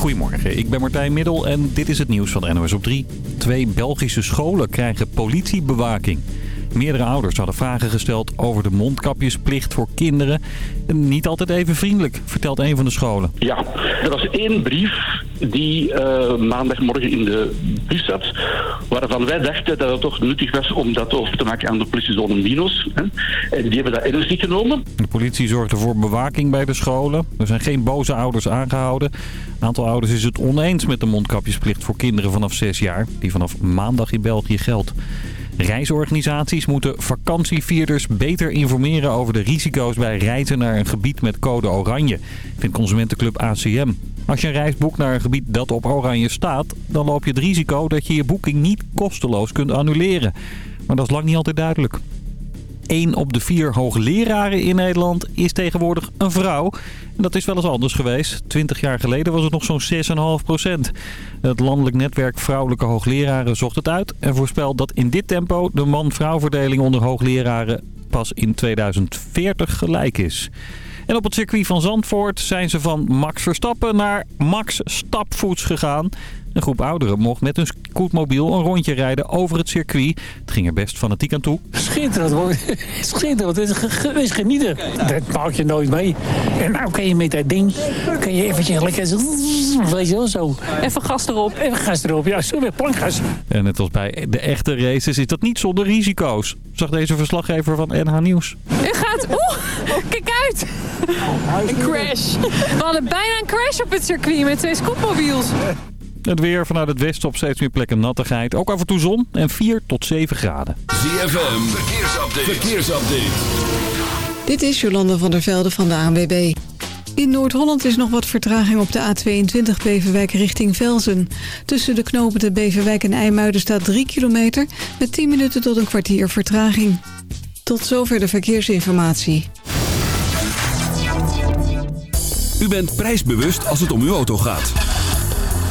Goedemorgen, ik ben Martijn Middel en dit is het nieuws van NOS op 3. Twee Belgische scholen krijgen politiebewaking. Meerdere ouders hadden vragen gesteld over de mondkapjesplicht voor kinderen. Niet altijd even vriendelijk, vertelt een van de scholen. Ja, er was één brief die uh, maandagmorgen in de bus zat, waarvan wij dachten dat het toch nuttig was om dat over te maken aan de politiezone Minos. Hè. En die hebben dat ernstig genomen. De politie zorgde voor bewaking bij de scholen. Er zijn geen boze ouders aangehouden. Een aantal ouders is het oneens met de mondkapjesplicht voor kinderen vanaf 6 jaar, die vanaf maandag in België geldt. Reisorganisaties moeten vakantievierders beter informeren over de risico's bij reizen naar een gebied met code oranje, vindt consumentenclub ACM. Als je een reis boekt naar een gebied dat op oranje staat, dan loop je het risico dat je je boeking niet kosteloos kunt annuleren. Maar dat is lang niet altijd duidelijk. 1 op de vier hoogleraren in Nederland is tegenwoordig een vrouw. En dat is wel eens anders geweest. 20 jaar geleden was het nog zo'n 6,5 procent. Het landelijk netwerk Vrouwelijke Hoogleraren zocht het uit... en voorspelt dat in dit tempo de man-vrouw verdeling onder hoogleraren pas in 2040 gelijk is. En op het circuit van Zandvoort zijn ze van Max Verstappen naar Max Stapvoets gegaan. Een groep ouderen mocht met hun scootmobiel een rondje rijden over het circuit. Het ging er best fanatiek aan toe. Schitterend, hoor. schitterend. Het is, is genieten. Dat maak je nooit mee. En nou kan je met dat ding, kan je eventjes lekker weet je wel, zo. Even gas erop. Even gas erop, ja, zo weer plankgas. En net als bij de echte races is dat niet zonder risico's. Zag deze verslaggever van NH Nieuws. U gaat, oeh, kijk uit. Een crash. We hadden bijna een crash op het circuit met twee scootmobiels. Het weer vanuit het westen op steeds meer plekken nattigheid. Ook af en toe zon en 4 tot 7 graden. ZFM, verkeersupdate. verkeersupdate. Dit is Jolanda van der Velde van de ANWB. In Noord-Holland is nog wat vertraging op de A22 Beverwijk richting Velzen. Tussen de knopen de Beverwijk en IJmuiden staat 3 kilometer... met 10 minuten tot een kwartier vertraging. Tot zover de verkeersinformatie. U bent prijsbewust als het om uw auto gaat.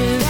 you.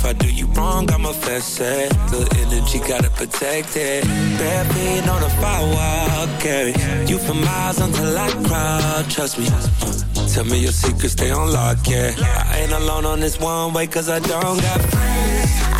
If I do you wrong, I'ma fess it. Good energy, gotta protect it. Bare feet on the firewall, carry you for miles until I cry. Trust me. Tell me your secrets, stay on lock, yeah. I ain't alone on this one way, cause I don't got friends.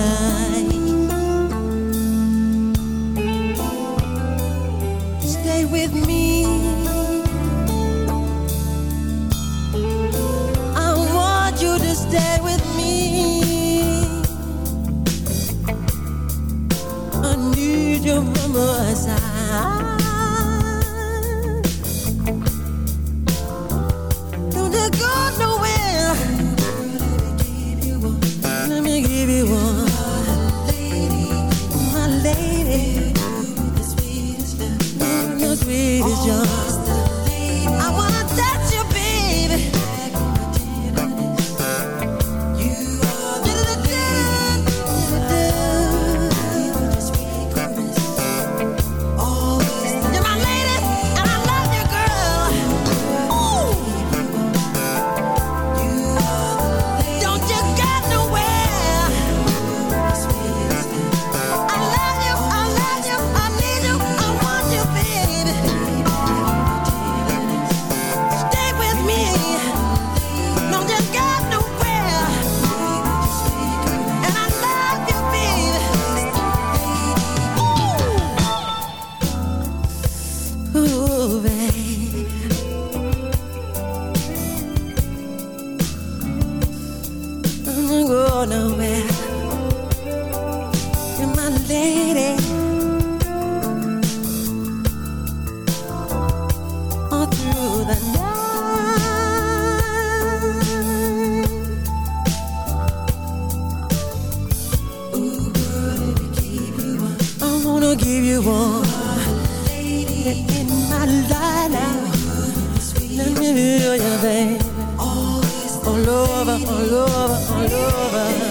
baby. All over, all over, all over.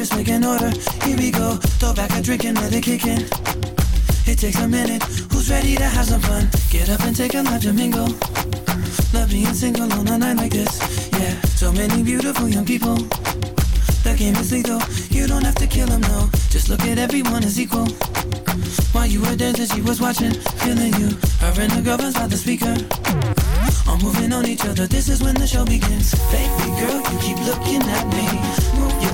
Waitress, make an order. Here we go. Throw back a drink and let it kick in. It takes a minute. Who's ready to have some fun? Get up and take a lap to mingle. Love being single on a night like this. Yeah, so many beautiful young people. The game is lethal. You don't have to kill them, no. Just look at everyone as equal. While you were dancing, she was watching, feeling you. Her and the girlfriends by the speaker. All moving on each other. This is when the show begins. Baby girl, you keep looking at me.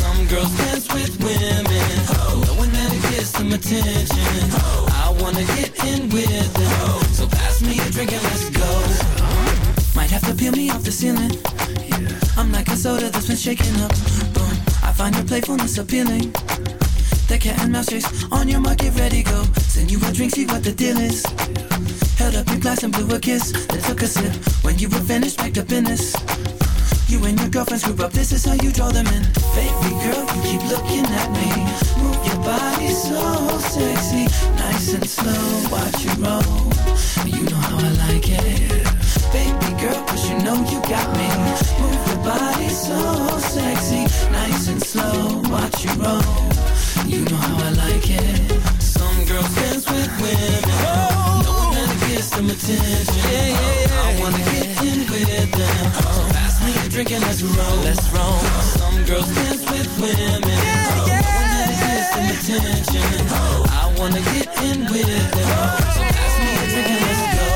Some girls dance with women, knowing that it gets them attention. I wanna get in with them, so pass me a drink and let's go. Might have to peel me off the ceiling. I'm like a soda that's been shaken up. Boom, I find your playfulness appealing. The cat and mouse chase on your mark, get ready, go. Send you a drink, see what the deal is. Held up your glass and blew a kiss, then took a sip. When you were finished, packed up in this. You and your girlfriends group up, this is how you draw them in. Baby girl, you keep looking at me. Move your body so sexy, nice and slow. Watch you roll, you know how I like it. Baby girl, cause you know you got me. Move your body so sexy, nice and slow. Watch you roll, you know how I like it. Some girls dance with women, to get some attention. Yeah, yeah, yeah. I wanna get in with them. So pass me a drink and let's roll. Let's roll. Some girls dance with women. Yeah, yeah. I wanna get some attention. I wanna get in with them. So pass me a drink and let's go.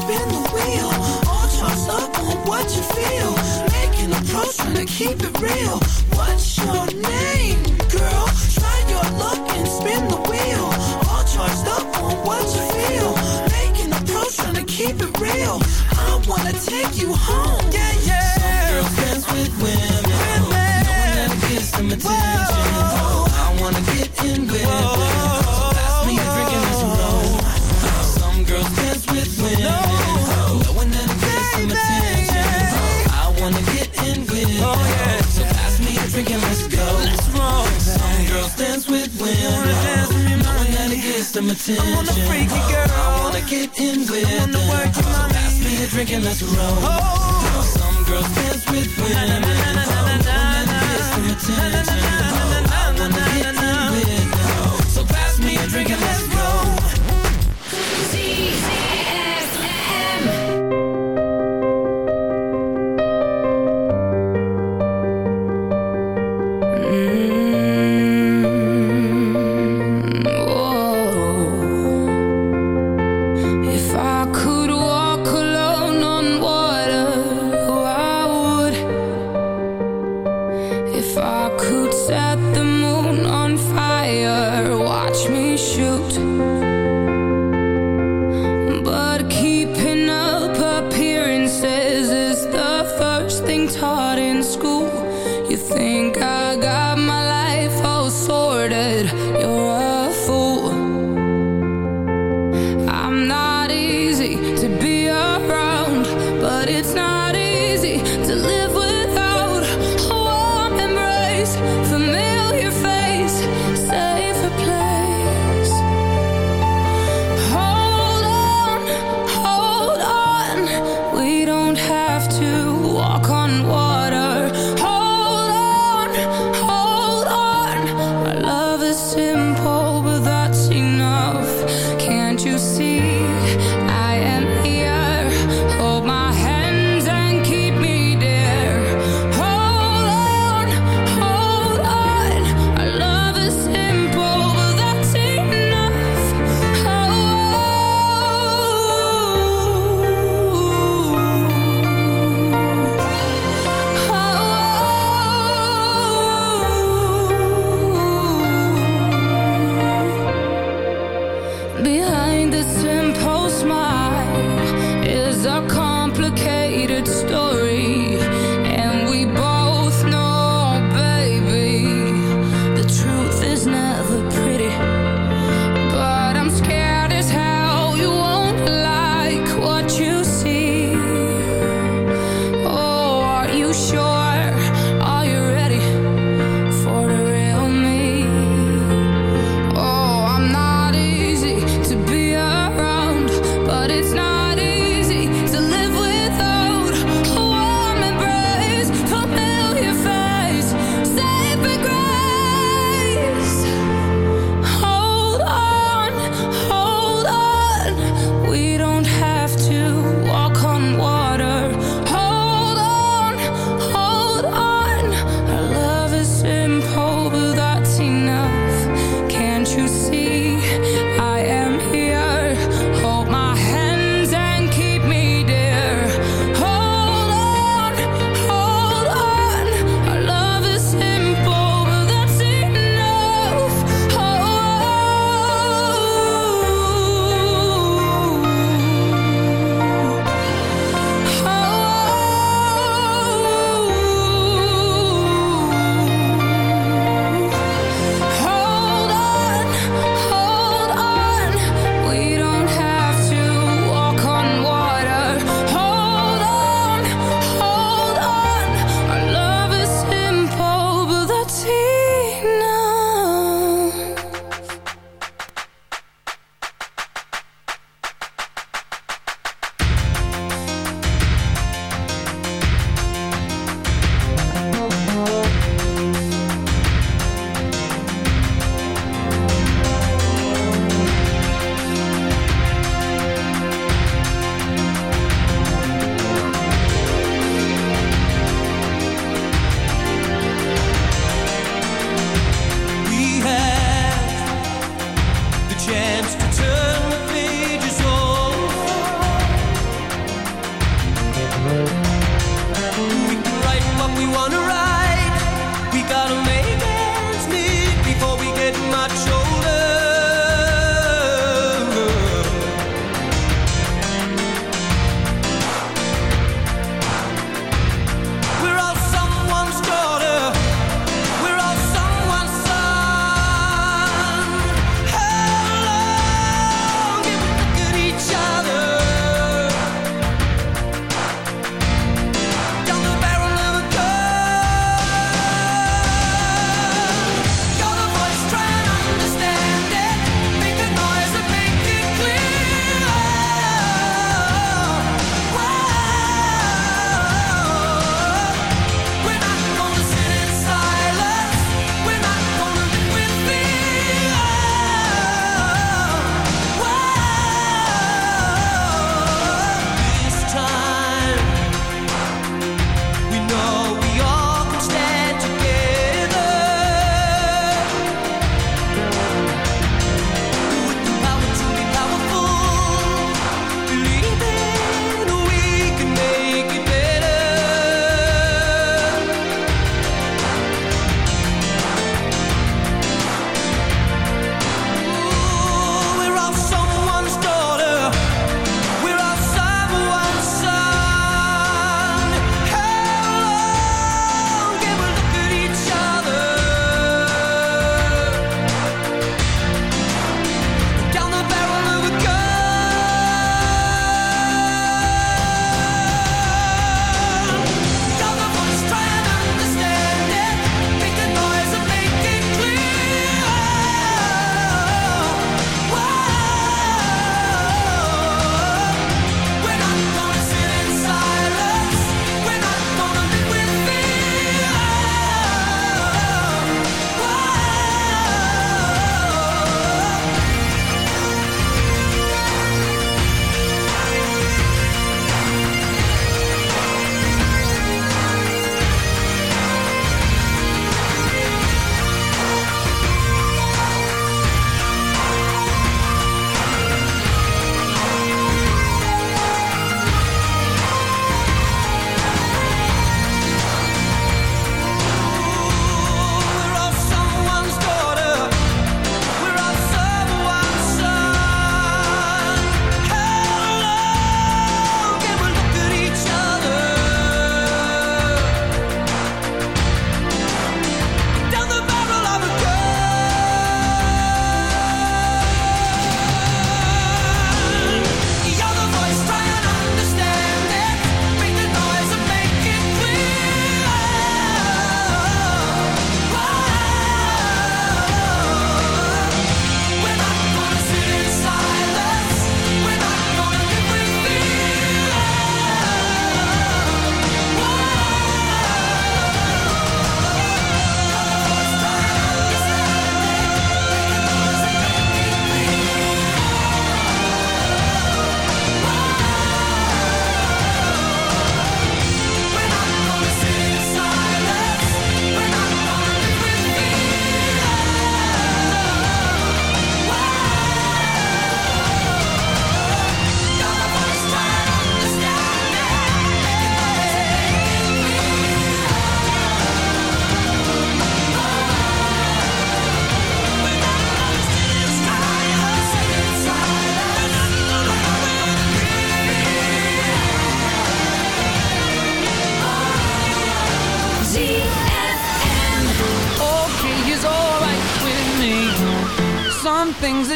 Right up and spin the wheel. All charged up on what you feel. Making a pro, trying to keep it real. What's your name, girl? Try your luck and spin the wheel. All charged up on what you feel. Making a pro, trying to keep it real. I wanna take you home. Yeah, yeah. Some girls dance with women. Knowing that it gets some attention. I wanna get in with them. Girls dance with women. Knowing that it gets some attention. I'm a freaky girl. I wanna get in with them. So pass me a drink and let's roll. Some girls dance with women. Knowing that it gets some attention. I wanna get in with them. So pass me a drink and let's. chance to turn.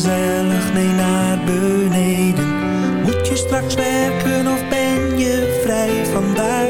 Gezellig mee naar beneden? Moet je straks werken of ben je vrij vandaag?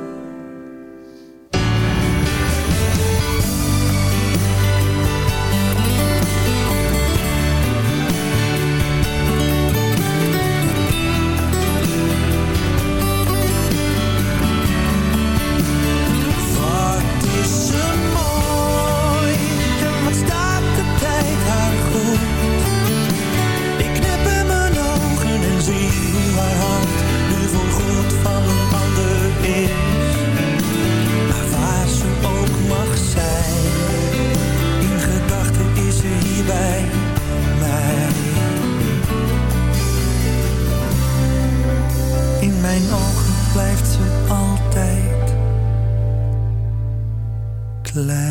klein.